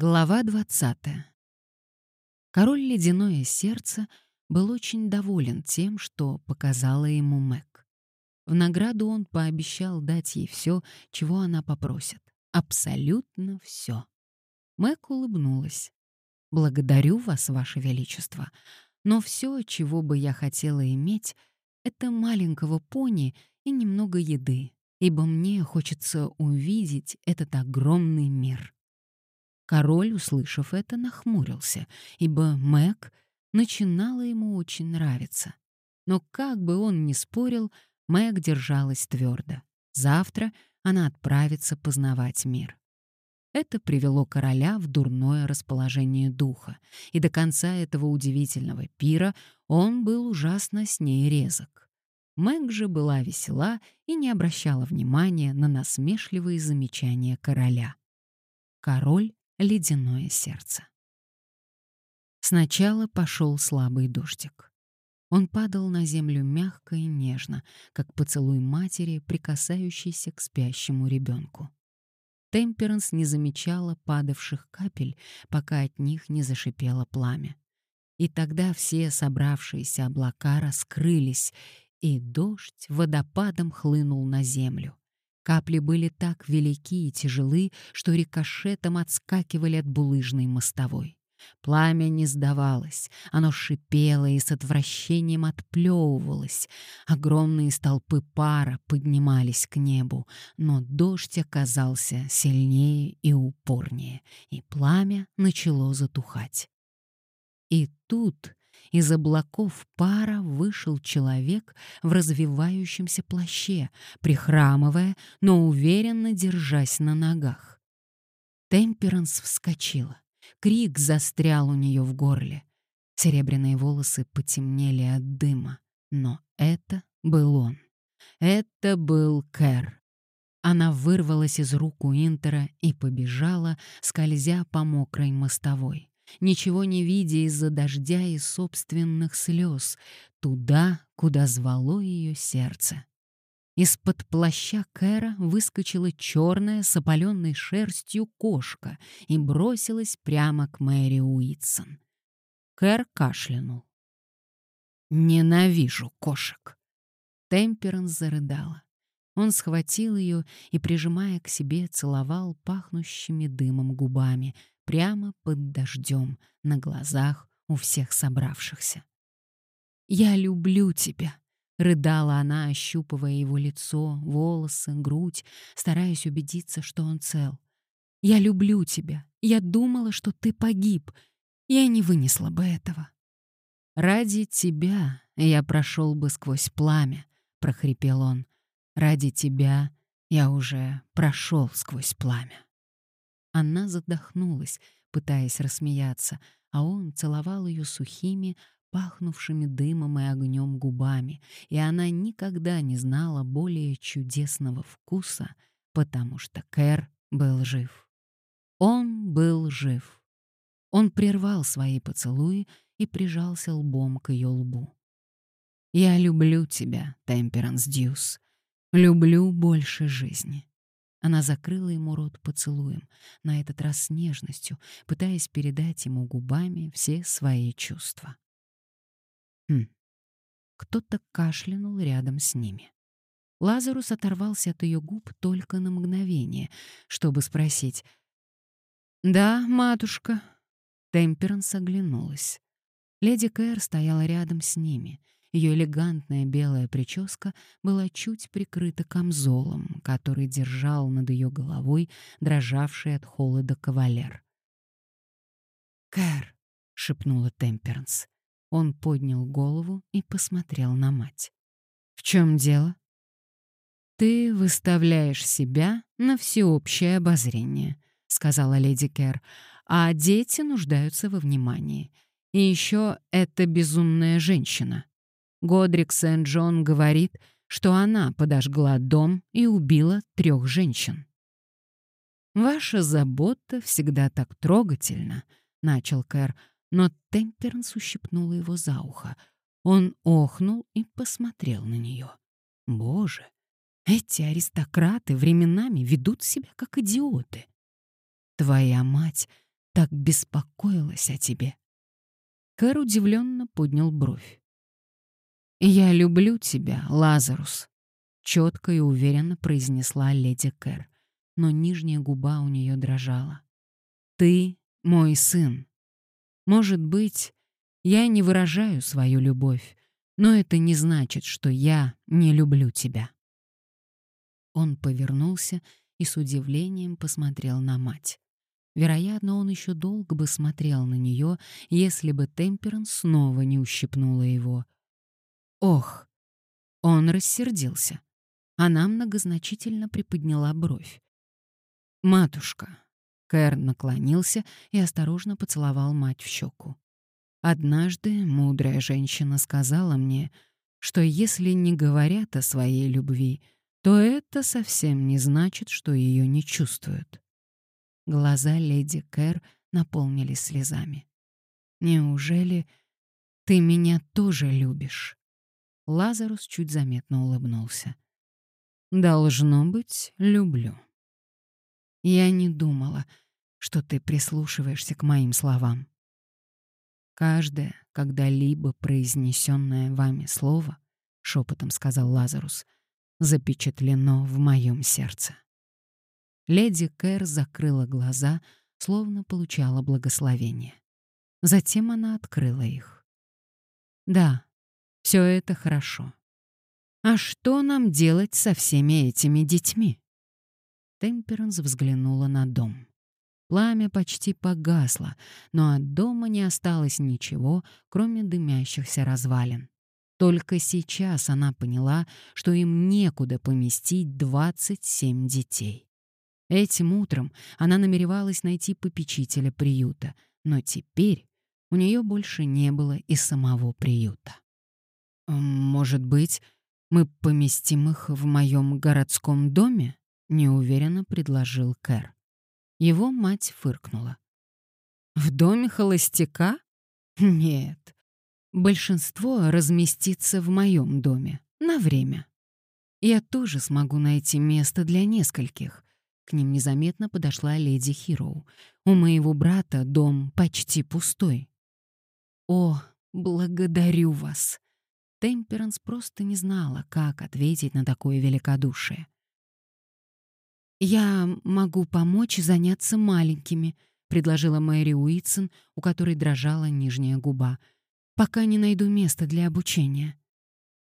Глава 20. Король Ледяное Сердце был очень доволен тем, что показала ему Мэг. В награду он пообещал дать ей все, чего она попросит. Абсолютно все. Мэг улыбнулась. «Благодарю вас, Ваше Величество, но все, чего бы я хотела иметь, это маленького пони и немного еды, ибо мне хочется увидеть этот огромный мир». Король, услышав это, нахмурился, ибо Мэг начинала ему очень нравиться. Но как бы он ни спорил, Мэг держалась твердо. Завтра она отправится познавать мир. Это привело короля в дурное расположение духа, и до конца этого удивительного пира он был ужасно с ней резок. Мэг же была весела и не обращала внимания на насмешливые замечания короля. Король ледяное сердце. Сначала пошел слабый дождик. Он падал на землю мягко и нежно, как поцелуй матери, прикасающейся к спящему ребенку. Темперанс не замечала падавших капель, пока от них не зашипело пламя. И тогда все собравшиеся облака раскрылись, и дождь водопадом хлынул на землю. Капли были так велики и тяжелы, что рикошетом отскакивали от булыжной мостовой. Пламя не сдавалось, оно шипело и с отвращением отплевывалось. Огромные столпы пара поднимались к небу, но дождь оказался сильнее и упорнее, и пламя начало затухать. И тут из облаков пара вышел человек в развивающемся плаще, прихрамывая, но уверенно держась на ногах. Темперанс вскочила. Крик застрял у нее в горле. Серебряные волосы потемнели от дыма. Но это был он. Это был Кэр. Она вырвалась из рук у Интера и побежала, скользя по мокрой мостовой ничего не видя из-за дождя и собственных слез, туда, куда звало ее сердце. Из-под плаща Кэра выскочила черная с опаленной шерстью кошка и бросилась прямо к Мэри Уитсон. Кэр кашлянул. «Ненавижу кошек!» Темперанс зарыдала. Он схватил ее и, прижимая к себе, целовал пахнущими дымом губами, прямо под дождем, на глазах у всех собравшихся. «Я люблю тебя», — рыдала она, ощупывая его лицо, волосы, грудь, стараясь убедиться, что он цел. «Я люблю тебя. Я думала, что ты погиб. Я не вынесла бы этого». «Ради тебя я прошел бы сквозь пламя», — прохрипел он. «Ради тебя я уже прошел сквозь пламя». Она задохнулась, пытаясь рассмеяться, а он целовал ее сухими, пахнувшими дымом и огнем губами, и она никогда не знала более чудесного вкуса, потому что Кэр был жив. Он был жив. Он прервал свои поцелуи и прижался лбом к ее лбу. «Я люблю тебя, Темперанс Дьюс. Люблю больше жизни. Она закрыла ему рот поцелуем, на этот раз с нежностью, пытаясь передать ему губами все свои чувства. Хм. Кто-то кашлянул рядом с ними. Лазарус оторвался от ее губ только на мгновение, чтобы спросить «Да, матушка». Темперанс оглянулась. Леди Кэр стояла рядом с ними — ее элегантная белая прическа была чуть прикрыта камзолом, который держал над ее головой дрожавший от холода кавалер. «Кэр!» — шепнула Темперанс. Он поднял голову и посмотрел на мать. «В чем дело?» «Ты выставляешь себя на всеобщее обозрение», — сказала леди Кэр, «а дети нуждаются во внимании. И еще эта безумная женщина. Годрик Сент-Джон говорит, что она подожгла дом и убила трех женщин. «Ваша забота всегда так трогательна», — начал Кэр, но Темперанс ущипнула его за ухо. Он охнул и посмотрел на нее. «Боже, эти аристократы временами ведут себя как идиоты. Твоя мать так беспокоилась о тебе». Кэр удивленно поднял бровь. «Я люблю тебя, Лазарус», — четко и уверенно произнесла леди Кэр, но нижняя губа у нее дрожала. «Ты мой сын. Может быть, я не выражаю свою любовь, но это не значит, что я не люблю тебя». Он повернулся и с удивлением посмотрел на мать. Вероятно, он еще долго бы смотрел на нее, если бы Темперанс снова не ущипнула его. Ох! Он рассердился. Она многозначительно приподняла бровь. «Матушка!» Кэр наклонился и осторожно поцеловал мать в щеку. «Однажды мудрая женщина сказала мне, что если не говорят о своей любви, то это совсем не значит, что ее не чувствуют. Глаза леди Кэр наполнились слезами. «Неужели ты меня тоже любишь?» Лазарус чуть заметно улыбнулся. «Должно быть, люблю. Я не думала, что ты прислушиваешься к моим словам. Каждое, когда-либо произнесенное вами слово, — шепотом сказал Лазарус, — запечатлено в моем сердце. Леди Кэр закрыла глаза, словно получала благословение. Затем она открыла их. Да, все это хорошо. А что нам делать со всеми этими детьми? Темперанс взглянула на дом. Пламя почти погасло, но от дома не осталось ничего, кроме дымящихся развалин. Только сейчас она поняла, что им некуда поместить 27 детей. Этим утром она намеревалась найти попечителя приюта, но теперь у нее больше не было и самого приюта. «Может быть, мы поместим их в моем городском доме?» — неуверенно предложил Кэр. Его мать фыркнула. «В доме холостяка? Нет, Большинство разместится в моем доме на время. Я тоже смогу найти место для нескольких. К ним незаметно подошла леди Хироу. У моего брата дом почти пустой. О, благодарю вас. Темперанс просто не знала, как ответить на такое великодушие. «Я могу помочь заняться маленькими», — предложила Мэри Уитсон, у которой дрожала нижняя губа — пока не найду места для обучения».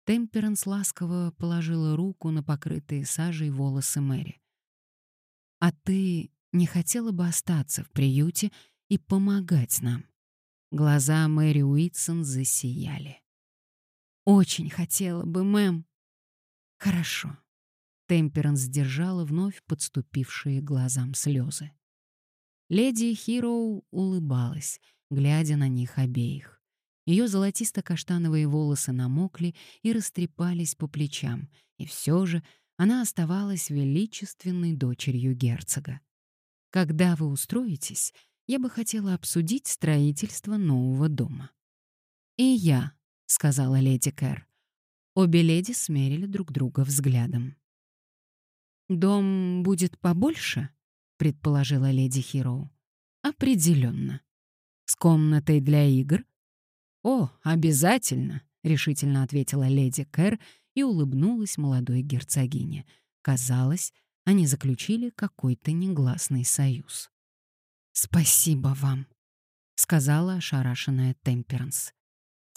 Темперанс ласково положила руку на покрытые сажей волосы Мэри. «А ты не хотела бы остаться в приюте и помогать нам?» Глаза Мэри Уитсон засияли. «Очень хотела бы, мэм». «Хорошо». Темперанс сдержала вновь подступившие глазам слезы. Леди Хироу улыбалась, глядя на них обеих. Ее золотисто-каштановые волосы намокли и растрепались по плечам, и все же она оставалась величественной дочерью герцога. «Когда вы устроитесь, я бы хотела обсудить строительство нового дома». «И я», — сказала леди Кэр. Обе леди смерили друг друга взглядом. «Дом будет побольше?» — предположила леди Хироу. «Определенно. С комнатой для игр «О, обязательно!» — решительно ответила леди Кэр и улыбнулась молодой герцогине. Казалось, они заключили какой-то негласный союз. «Спасибо вам», — сказала ошарашенная Темперанс.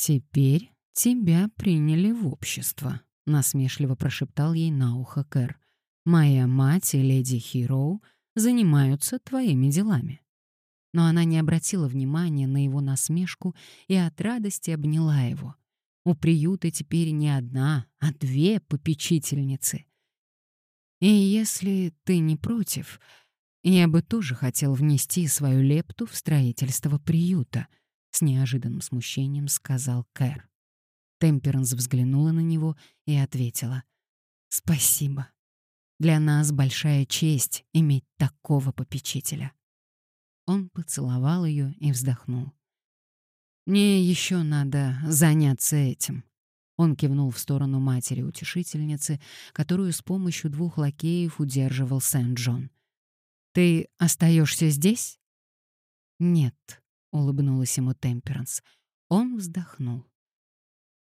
«Теперь тебя приняли в общество», — насмешливо прошептал ей на ухо Кэр. «Моя мать и леди Хироу занимаются твоими делами» но она не обратила внимания на его насмешку и от радости обняла его. У приюта теперь не одна, а две попечительницы. И если ты не против, я бы тоже хотел внести свою лепту в строительство приюта, с неожиданным смущением сказал Кэр. Темперанс взглянула на него и ответила: "Спасибо. Для нас большая честь иметь такого попечителя". Он поцеловал ее и вздохнул. «Мне еще надо заняться этим». Он кивнул в сторону матери-утешительницы, которую с помощью двух лакеев удерживал Сент-Джон. «Ты остаешься здесь?» «Нет», — улыбнулась ему Темперанс. Он вздохнул.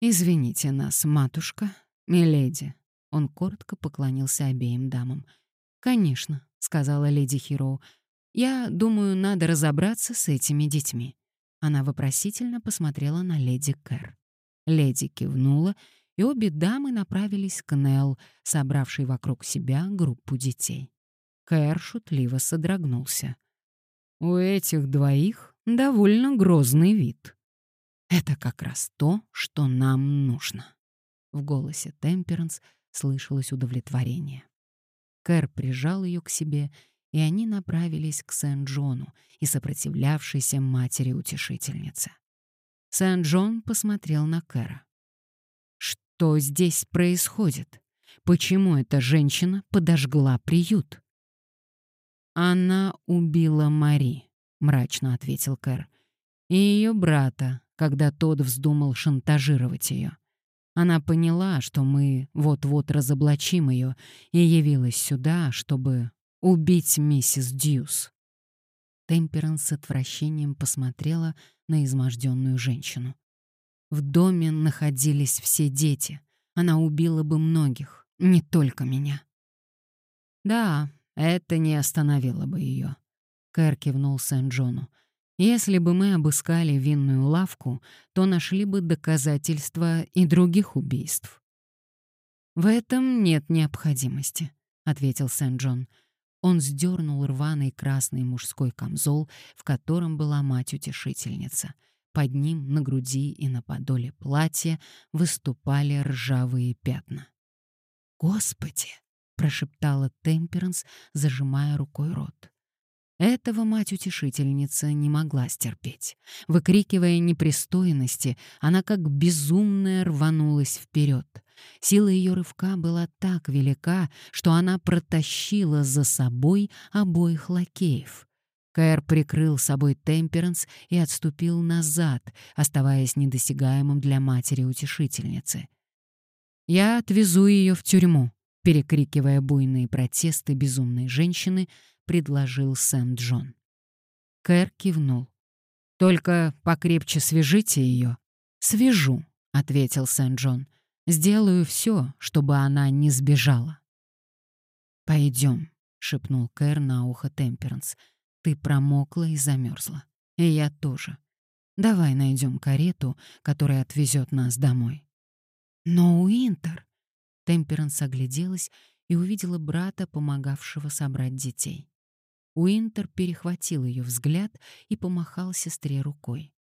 «Извините нас, матушка, миледи». Он коротко поклонился обеим дамам. «Конечно», — сказала леди Хироу. «Я думаю, надо разобраться с этими детьми». Она вопросительно посмотрела на леди Кэр. Леди кивнула, и обе дамы направились к Нелл, собравшей вокруг себя группу детей. Кэр шутливо содрогнулся. «У этих двоих довольно грозный вид. Это как раз то, что нам нужно». В голосе Темперанс слышалось удовлетворение. Кэр прижал ее к себе, и они направились к Сент-Джону и сопротивлявшейся матери-утешительнице. Сент-Джон посмотрел на Кэра. «Что здесь происходит? Почему эта женщина подожгла приют?» «Она убила Мари», — мрачно ответил Кэр, — «и ее брата, когда тот вздумал шантажировать ее. Она поняла, что мы вот-вот разоблачим ее, и явилась сюда, чтобы убить миссис Дьюс». Темперанс с отвращением посмотрела на изможденную женщину. В доме находились все дети. Она убила бы многих, не только меня. Да, это не остановило бы ее. Кэр кивнул Сент-Джону. Если бы мы обыскали винную лавку, то нашли бы доказательства и других убийств. «В этом нет необходимости», — ответил Сент-Джон. Он сдернул рваный красный мужской камзол, в котором была мать-утешительница. Под ним, на груди и на подоле платья выступали ржавые пятна. «Господи!» прошептала Темперанс, зажимая рукой рот. Этого мать-утешительница не могла стерпеть. Выкрикивая непристойности, она как безумная рванулась вперед. Сила ее рывка была так велика, что она протащила за собой обоих лакеев. Кэр прикрыл собой Темперанс и отступил назад, оставаясь недосягаемым для матери-утешительницы. «Я отвезу ее в тюрьму», перекрикивая буйные протесты безумной женщины, предложил Сент-Джон. Кэр кивнул. «Только покрепче свяжите ее». «Свяжу», — ответил Сент-Джон. «Сделаю все, чтобы она не сбежала». «Пойдем», — шепнул Кэр на ухо Темперанс. «Ты промокла и замерзла. И я тоже. Давай найдем карету, которая отвезет нас домой». «Но Уинтер», Темперанс огляделась и увидела брата, помогавшего собрать детей. Уинтер перехватил ее взгляд и помахал сестре рукой.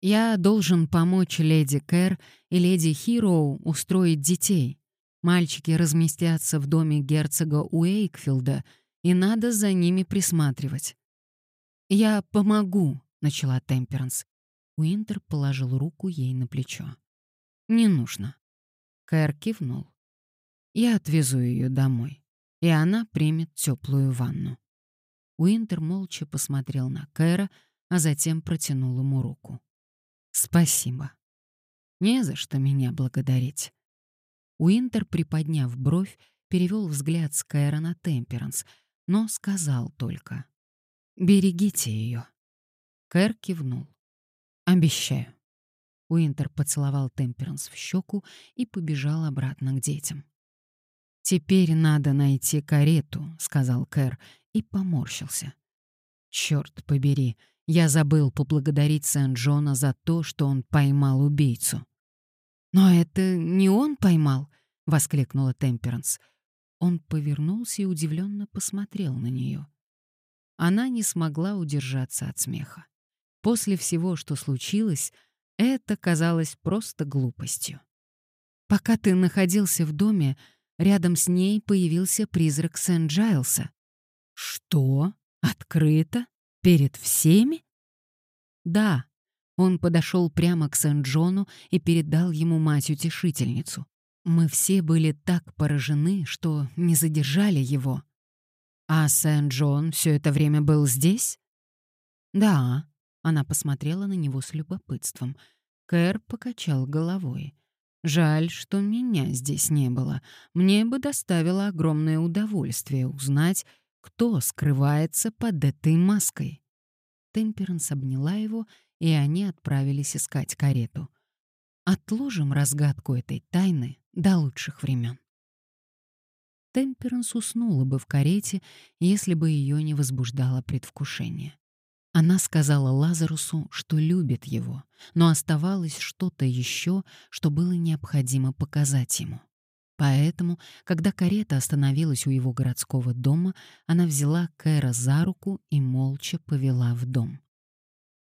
«Я должен помочь леди Кэр и леди Хироу устроить детей. Мальчики разместятся в доме герцога Уэйкфилда, и надо за ними присматривать». «Я помогу», — начала Темперанс. Уинтер положил руку ей на плечо. «Не нужно». Кэр кивнул. Я отвезу ее домой, и она примет теплую ванну. Уинтер молча посмотрел на Кэра, а затем протянул ему руку. «Спасибо. Не за что меня благодарить». Уинтер, приподняв бровь, перевел взгляд с Кэра на Темперанс, но сказал только «Берегите ее». Кэр кивнул. «Обещаю». Уинтер поцеловал Темперанс в щеку и побежал обратно к детям. «Теперь надо найти карету», — сказал Кэр и поморщился. «Чёрт побери, я забыл поблагодарить Сент-Джона за то, что он поймал убийцу». «Но это не он поймал», — воскликнула Темперанс. Он повернулся и удивленно посмотрел на нее. Она не смогла удержаться от смеха. После всего, что случилось, это казалось просто глупостью. «Пока ты находился в доме, Рядом с ней появился призрак Сент-Джайлса. Что? Открыто? Перед всеми? Да. Он подошел прямо к Сент-Джону и передал ему мать-утешительницу. Мы все были так поражены, что не задержали его. А Сент-Джон все это время был здесь? Да. Она посмотрела на него с любопытством. Кэр покачал головой. Жаль, что меня здесь не было. Мне бы доставило огромное удовольствие узнать, кто скрывается под этой маской. Темперанс обняла его, и они отправились искать карету. Отложим разгадку этой тайны до лучших времен. Темперанс уснула бы в карете, если бы ее не возбуждало предвкушение. Она сказала Лазарусу, что любит его, но оставалось что-то еще, что было необходимо показать ему. Поэтому, когда карета остановилась у его городского дома, она взяла Кэра за руку и молча повела в дом.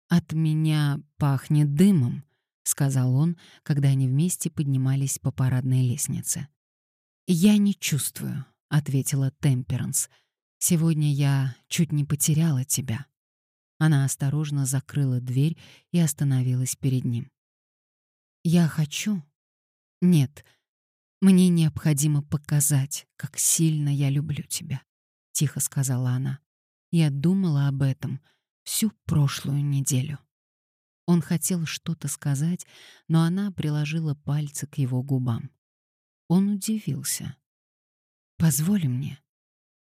«От меня пахнет дымом», — сказал он, когда они вместе поднимались по парадной лестнице. «Я не чувствую», — ответила Темперанс. «Сегодня я чуть не потеряла тебя». Она осторожно закрыла дверь и остановилась перед ним. «Я хочу...» «Нет, мне необходимо показать, как сильно я люблю тебя», — тихо сказала она. «Я думала об этом всю прошлую неделю». Он хотел что-то сказать, но она приложила пальцы к его губам. Он удивился. «Позволь мне».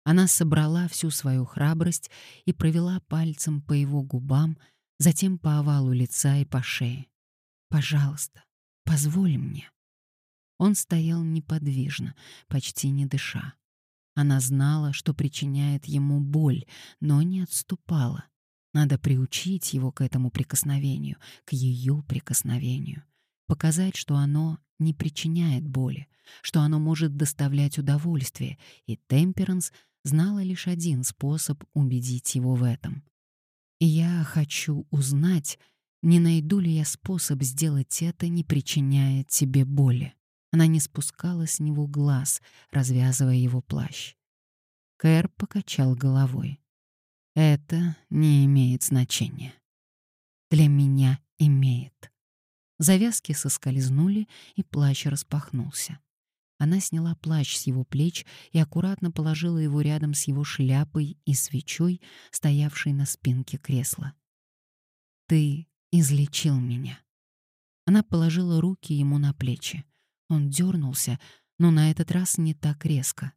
Она собрала всю свою храбрость и провела пальцем по его губам, затем по овалу лица и по шее. «Пожалуйста, позволь мне». Он стоял неподвижно, почти не дыша. Она знала, что причиняет ему боль, но не отступала. Надо приучить его к этому прикосновению, к ее прикосновению показать, что оно не причиняет боли, что оно может доставлять удовольствие, и Темперанс знала лишь один способ убедить его в этом. «Я хочу узнать, не найду ли я способ сделать это, не причиняя тебе боли». Она не спускала с него глаз, развязывая его плащ. Кэр покачал головой. «Это не имеет значения». «Для меня имеет». Завязки соскользнули, и плащ распахнулся. Она сняла плащ с его плеч и аккуратно положила его рядом с его шляпой и свечой, стоявшей на спинке кресла. «Ты излечил меня». Она положила руки ему на плечи. Он дернулся, но на этот раз не так резко.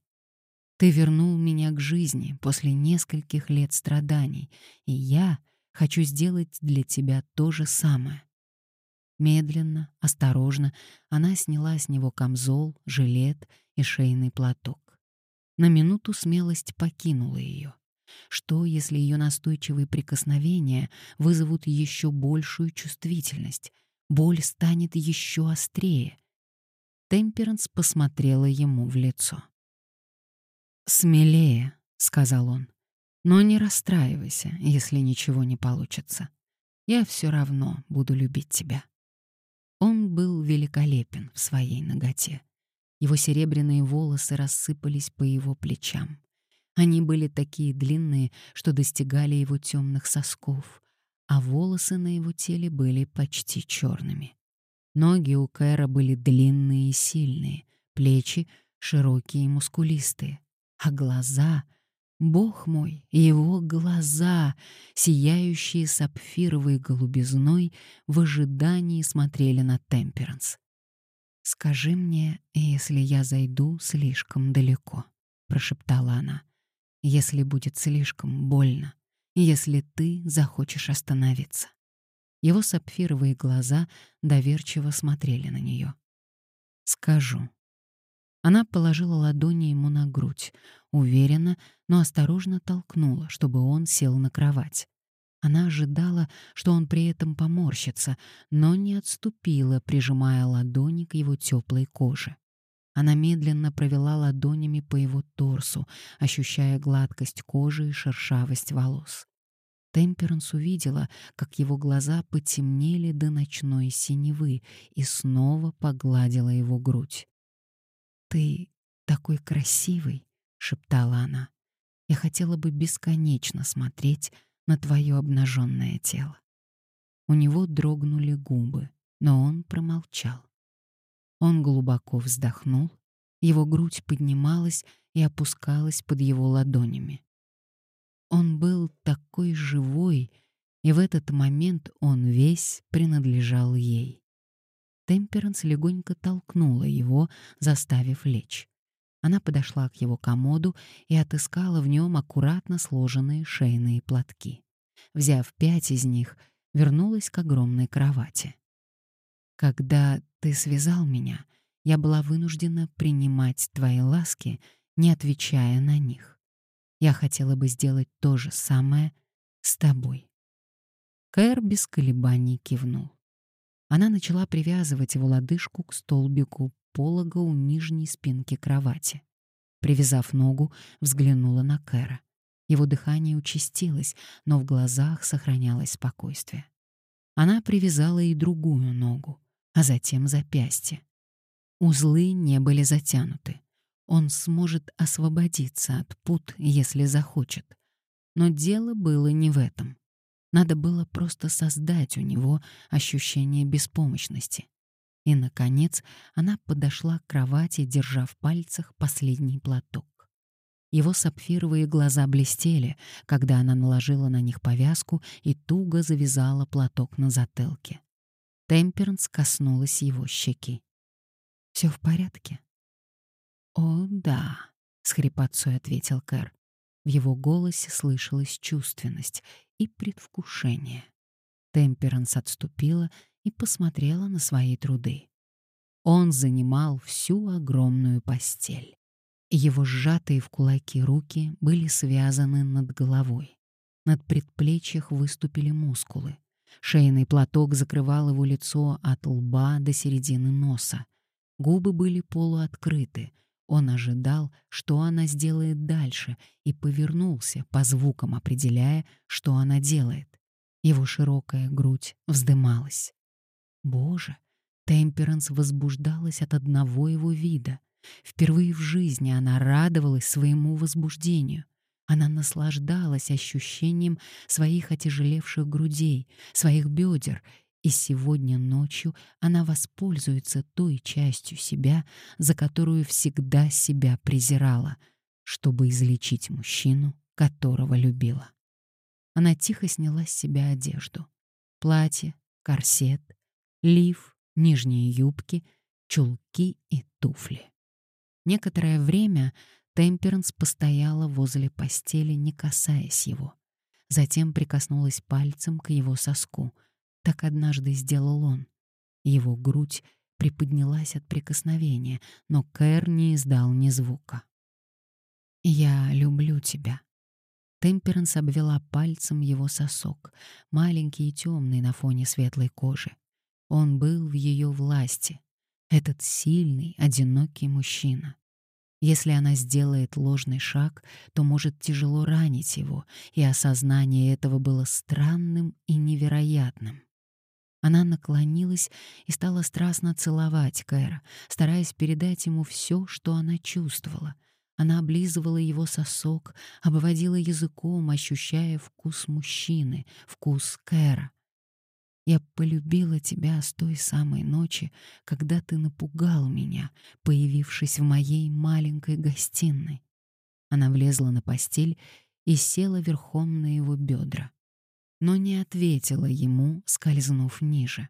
«Ты вернул меня к жизни после нескольких лет страданий, и я хочу сделать для тебя то же самое». Медленно, осторожно она сняла с него камзол, жилет и шейный платок. На минуту смелость покинула ее. Что, если ее настойчивые прикосновения вызовут еще большую чувствительность? Боль станет еще острее. Темперанс посмотрела ему в лицо. «Смелее», — сказал он, — «но не расстраивайся, если ничего не получится. Я все равно буду любить тебя». Был великолепен в своей ноготе. Его серебряные волосы рассыпались по его плечам. Они были такие длинные, что достигали его темных сосков, а волосы на его теле были почти черными. Ноги у Кэра были длинные и сильные, плечи широкие и мускулистые, а глаза — Бог мой, его глаза, сияющие сапфировой голубизной, в ожидании смотрели на Темперанс. «Скажи мне, если я зайду слишком далеко», — прошептала она, — «если будет слишком больно, если ты захочешь остановиться». Его сапфировые глаза доверчиво смотрели на нее. «Скажу», она положила ладони ему на грудь, уверенно, но осторожно толкнула, чтобы он сел на кровать. Она ожидала, что он при этом поморщится, но не отступила, прижимая ладони к его теплой коже. Она медленно провела ладонями по его торсу, ощущая гладкость кожи и шершавость волос. Темперанс увидела, как его глаза потемнели до ночной синевы и снова погладила его грудь. «Ты такой красивый», — шептала она. «Я хотела бы бесконечно смотреть на твое обнаженное тело». У него дрогнули губы, но он промолчал. Он глубоко вздохнул, его грудь поднималась и опускалась под его ладонями. Он был такой живой, и в этот момент он весь принадлежал ей. Темперанс легонько толкнула его, заставив лечь. Она подошла к его комоду и отыскала в нем аккуратно сложенные шейные платки. Взяв пять из них, вернулась к огромной кровати. «Когда ты связал меня, я была вынуждена принимать твои ласки, не отвечая на них. Я хотела бы сделать то же самое с тобой». Кэр без колебаний кивнул. Она начала привязывать его лодыжку к столбику полога у нижней спинки кровати. Привязав ногу, взглянула на Кэра. Его дыхание участилось, но в глазах сохранялось спокойствие. Она привязала и другую ногу, а затем запястье. Узлы не были затянуты. Он сможет освободиться от пут, если захочет. Но дело было не в этом. Надо было просто создать у него ощущение беспомощности. И, наконец, она подошла к кровати, держа в пальцах последний платок. Его сапфировые глаза блестели, когда она наложила на них повязку и туго завязала платок на затылке. Темперанс коснулась его щеки. «Все в порядке?» «О, да», — с хрипотцой ответил Кэр. В его голосе слышалась чувственность и предвкушение. Темперанс отступила и посмотрела на свои труды. Он занимал всю огромную постель. Его сжатые в кулаки руки были связаны над головой. Над предплечьях выступили мускулы. Шейный платок закрывал его лицо от лба до середины носа. Губы были полуоткрыты. Он ожидал, что она сделает дальше, и повернулся, по звукам определяя, что она делает. Его широкая грудь вздымалась. Боже, Темперанс возбуждалась от одного его вида. Впервые в жизни она радовалась своему возбуждению. Она наслаждалась ощущением своих отяжелевших грудей, своих бедер, и сегодня ночью она воспользуется той частью себя, за которую всегда себя презирала, чтобы излечить мужчину, которого любила. Она тихо сняла с себя одежду. Платье, корсет, лиф, нижние юбки, чулки и туфли. Некоторое время Темперанс постояла возле постели, не касаясь его. Затем прикоснулась пальцем к его соску. Так однажды сделал он. Его грудь приподнялась от прикосновения, но Кэр не издал ни звука. «Я люблю тебя», Темперанс обвела пальцем его сосок, маленький и темный на фоне светлой кожи. Он был в ее власти, этот сильный, одинокий мужчина. Если она сделает ложный шаг, то может тяжело ранить его, и осознание этого было странным и невероятным. Она наклонилась и стала страстно целовать Кэра, стараясь передать ему все, что она чувствовала — она облизывала его сосок, обводила языком, ощущая вкус мужчины, вкус Кэра. Я полюбила тебя с той самой ночи, когда ты напугал меня, появившись в моей маленькой гостиной. Она влезла на постель и села верхом на его бедра, но не ответила ему, скользнув ниже.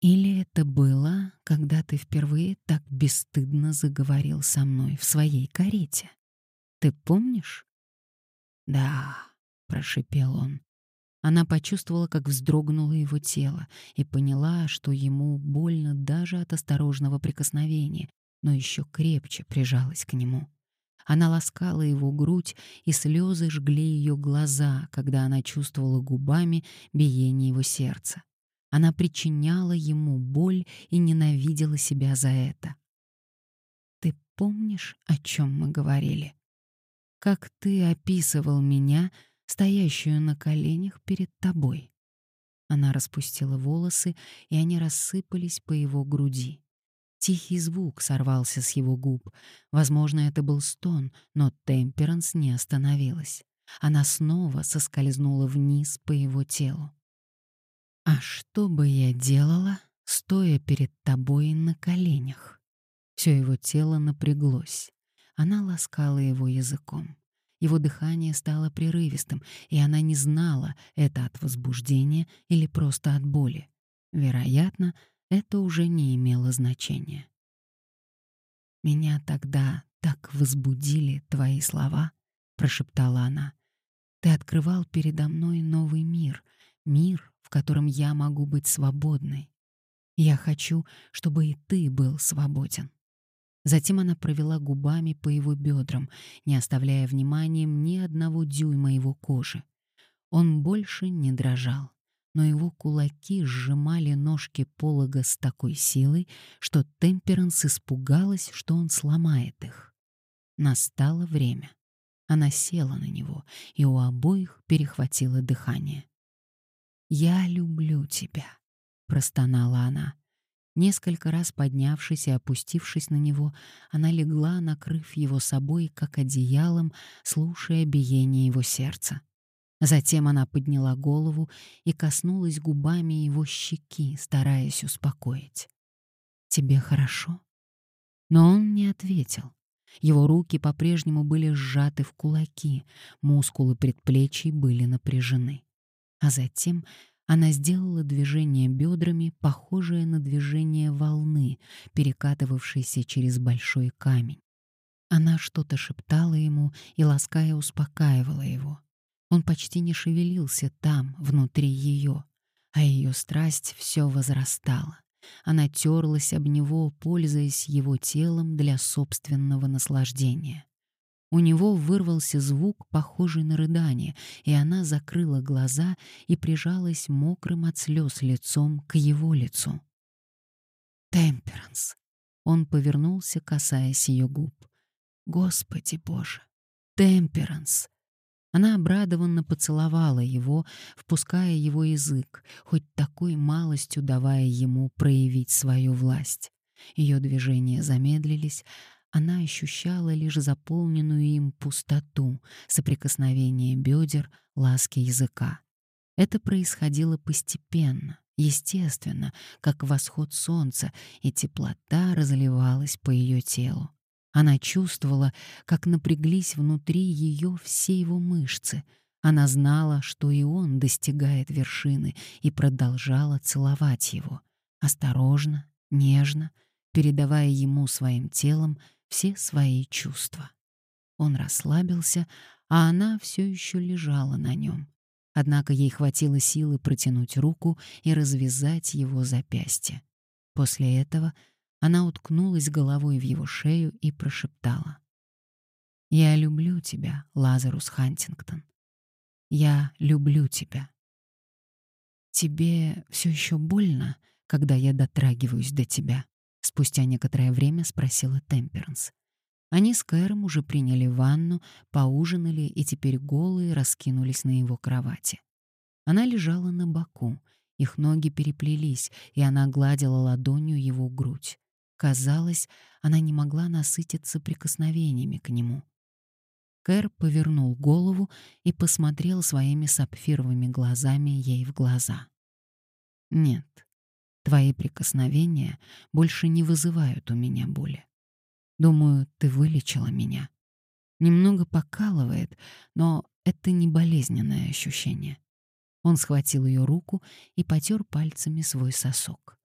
Или это было, когда ты впервые так бесстыдно заговорил со мной в своей карете? Ты помнишь? Да, прошипел он. Она почувствовала, как вздрогнуло его тело, и поняла, что ему больно даже от осторожного прикосновения, но еще крепче прижалась к нему. Она ласкала его грудь, и слезы жгли ее глаза, когда она чувствовала губами биение его сердца. Она причиняла ему боль и ненавидела себя за это. «Ты помнишь, о чем мы говорили? Как ты описывал меня, стоящую на коленях перед тобой?» Она распустила волосы, и они рассыпались по его груди. Тихий звук сорвался с его губ. Возможно, это был стон, но Темперанс не остановилась. Она снова соскользнула вниз по его телу. А что бы я делала, стоя перед тобой на коленях? Все его тело напряглось. Она ласкала его языком. Его дыхание стало прерывистым, и она не знала, это от возбуждения или просто от боли. Вероятно, это уже не имело значения. «Меня тогда так возбудили твои слова», — прошептала она. Ты открывал передо мной новый мир, мир, в котором я могу быть свободной. Я хочу, чтобы и ты был свободен. Затем она провела губами по его бедрам, не оставляя вниманием ни одного дюйма его кожи. Он больше не дрожал, но его кулаки сжимали ножки полога с такой силой, что Темперанс испугалась, что он сломает их. Настало время. Она села на него, и у обоих перехватило дыхание. «Я люблю тебя», — простонала она. Несколько раз поднявшись и опустившись на него, она легла, накрыв его собой, как одеялом, слушая биение его сердца. Затем она подняла голову и коснулась губами его щеки, стараясь успокоить. «Тебе хорошо?» Но он не ответил. Его руки по-прежнему были сжаты в кулаки, мускулы предплечий были напряжены. А затем она сделала движение бедрами, похожее на движение волны, перекатывавшейся через большой камень. Она что-то шептала ему и, лаская, успокаивала его. Он почти не шевелился там, внутри ее, а ее страсть все возрастала. Она терлась об него, пользуясь его телом для собственного наслаждения. У него вырвался звук, похожий на рыдание, и она закрыла глаза и прижалась мокрым от слез лицом к его лицу. «Темперанс!» Он повернулся, касаясь ее губ. «Господи Боже! Темперанс!» Она обрадованно поцеловала его, впуская его язык, хоть такой малостью давая ему проявить свою власть. Ее движения замедлились, она ощущала лишь заполненную им пустоту, соприкосновение бедер, ласки языка. Это происходило постепенно, естественно, как восход солнца, и теплота разливалась по ее телу. Она чувствовала, как напряглись внутри ее все его мышцы. Она знала, что и он достигает вершины, и продолжала целовать его. Осторожно, нежно, передавая ему своим телом все свои чувства. Он расслабился, а она все еще лежала на нем. Однако ей хватило силы протянуть руку и развязать его запястье. После этого она уткнулась головой в его шею и прошептала. «Я люблю тебя, Лазарус Хантингтон. Я люблю тебя. Тебе все еще больно, когда я дотрагиваюсь до тебя?» Спустя некоторое время спросила Темперанс. Они с Кэром уже приняли ванну, поужинали и теперь голые раскинулись на его кровати. Она лежала на боку, их ноги переплелись, и она гладила ладонью его грудь. Казалось, она не могла насытиться прикосновениями к нему. Кэр повернул голову и посмотрел своими сапфировыми глазами ей в глаза. «Нет, Твои прикосновения больше не вызывают у меня боли. Думаю, ты вылечила меня. Немного покалывает, но это не болезненное ощущение. Он схватил ее руку и потер пальцами свой сосок.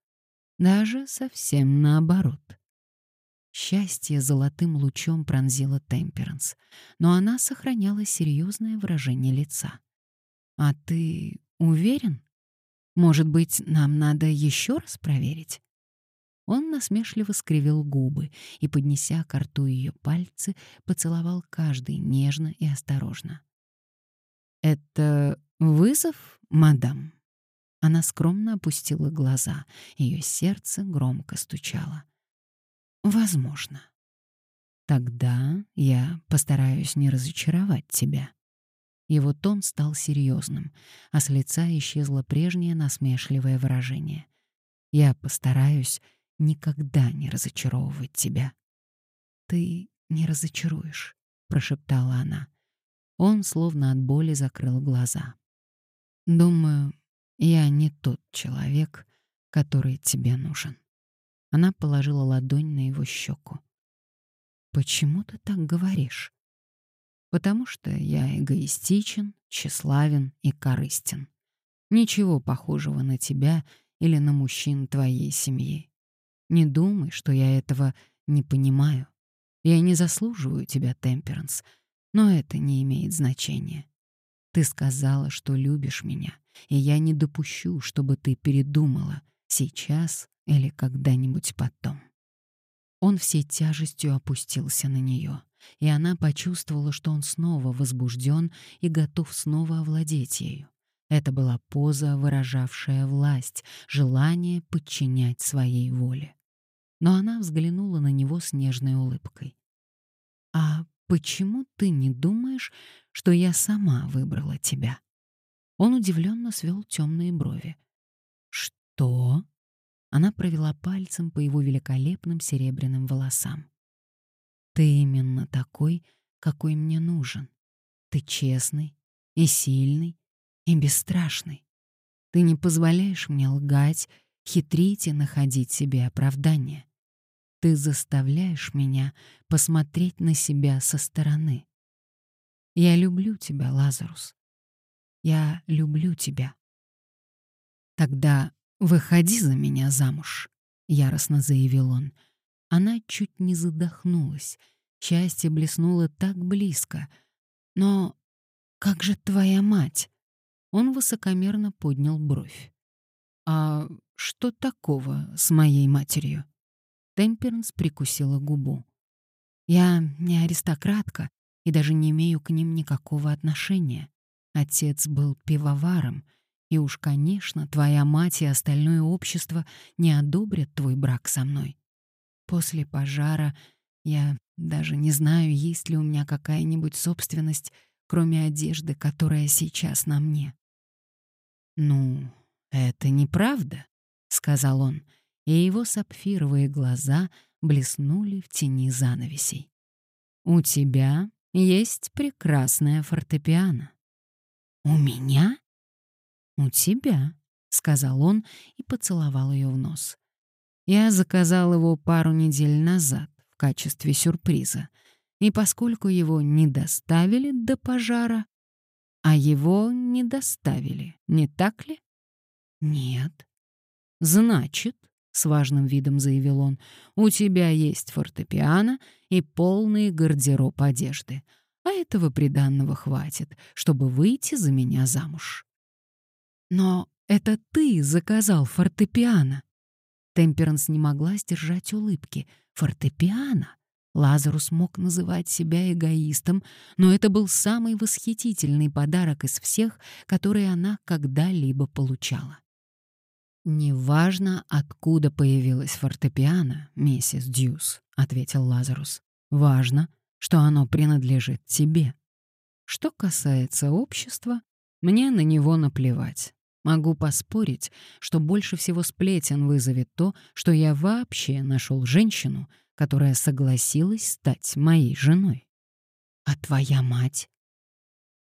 Даже совсем наоборот. Счастье золотым лучом пронзило Темперанс, но она сохраняла серьезное выражение лица. «А ты уверен?» Может быть, нам надо еще раз проверить? Он насмешливо скривил губы и, поднеся к рту ее пальцы, поцеловал каждый нежно и осторожно. «Это вызов, мадам?» Она скромно опустила глаза, ее сердце громко стучало. «Возможно. Тогда я постараюсь не разочаровать тебя». Его тон стал серьезным, а с лица исчезло прежнее насмешливое выражение. «Я постараюсь никогда не разочаровывать тебя». «Ты не разочаруешь», — прошептала она. Он словно от боли закрыл глаза. «Думаю, я не тот человек, который тебе нужен». Она положила ладонь на его щеку. «Почему ты так говоришь?» Потому что я эгоистичен, тщеславен и корыстен. Ничего похожего на тебя или на мужчин твоей семьи. Не думай, что я этого не понимаю. Я не заслуживаю тебя, Темперанс, но это не имеет значения. Ты сказала, что любишь меня, и я не допущу, чтобы ты передумала сейчас или когда-нибудь потом. Он всей тяжестью опустился на нее, и она почувствовала, что он снова возбужден и готов снова овладеть ею. Это была поза, выражавшая власть, желание подчинять своей воле. Но она взглянула на него с нежной улыбкой. «А почему ты не думаешь, что я сама выбрала тебя?» Он удивленно свел темные брови. «Что?» Она провела пальцем по его великолепным серебряным волосам. «Ты именно такой, какой мне нужен. Ты честный и сильный, и бесстрашный. Ты не позволяешь мне лгать, хитрить и находить себе оправдание. Ты заставляешь меня посмотреть на себя со стороны. Я люблю тебя, Лазарус. Я люблю тебя. Тогда выходи за меня замуж, яростно заявил он. Она чуть не задохнулась. Счастье блеснуло так близко. Но как же твоя мать? Он высокомерно поднял бровь. «А что такого с моей матерью?» Темперанс прикусила губу. «Я не аристократка и даже не имею к ним никакого отношения. Отец был пивоваром, и уж, конечно, твоя мать и остальное общество не одобрят твой брак со мной. После пожара я даже не знаю, есть ли у меня какая-нибудь собственность, кроме одежды, которая сейчас на мне. «Ну, это неправда», — сказал он, и его сапфировые глаза блеснули в тени занавесей. «У тебя есть прекрасная фортепиано». «У меня?» «У тебя», — сказал он и поцеловал ее в нос. Я заказал его пару недель назад в качестве сюрприза, и поскольку его не доставили до пожара, а его не доставили, не так ли? Нет. Значит, с важным видом заявил он, у тебя есть фортепиано и полный гардероб одежды. А этого приданного хватит, чтобы выйти за меня замуж. Но это ты заказал фортепиано. Темперанс не могла сдержать улыбки. Фортепиано? Лазарус мог называть себя эгоистом, но это был самый восхитительный подарок из всех, которые она когда-либо получала. «Неважно, откуда появилось фортепиано, миссис Дьюс», — ответил Лазарус. «Важно, что оно принадлежит тебе. Что касается общества, мне на него наплевать. Могу поспорить, что больше всего сплетен вызовет то, что я вообще нашел женщину — которая согласилась стать моей женой. А твоя мать?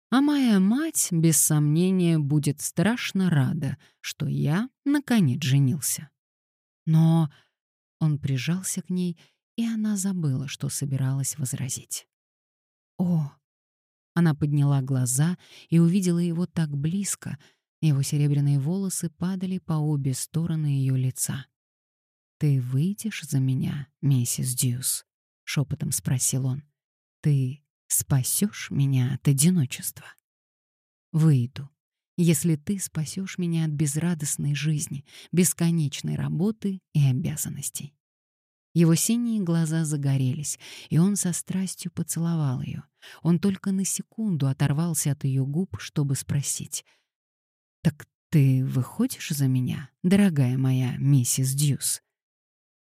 А моя мать, без сомнения, будет страшно рада, что я, наконец, женился. Но он прижался к ней, и она забыла, что собиралась возразить. «О!» Она подняла глаза и увидела его так близко, его серебряные волосы падали по обе стороны ее лица. «Ты выйдешь за меня, миссис Дьюс?» — шепотом спросил он. «Ты спасешь меня от одиночества?» «Выйду, если ты спасешь меня от безрадостной жизни, бесконечной работы и обязанностей». Его синие глаза загорелись, и он со страстью поцеловал ее. Он только на секунду оторвался от ее губ, чтобы спросить. «Так ты выходишь за меня, дорогая моя миссис Дьюс?»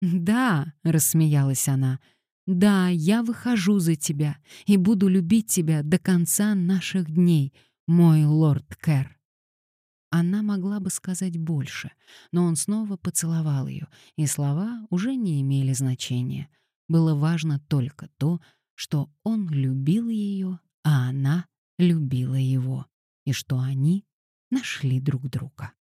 «Да», — рассмеялась она, — «да, я выхожу за тебя и буду любить тебя до конца наших дней, мой лорд Кэр». Она могла бы сказать больше, но он снова поцеловал ее, и слова уже не имели значения. Было важно только то, что он любил ее, а она любила его, и что они нашли друг друга.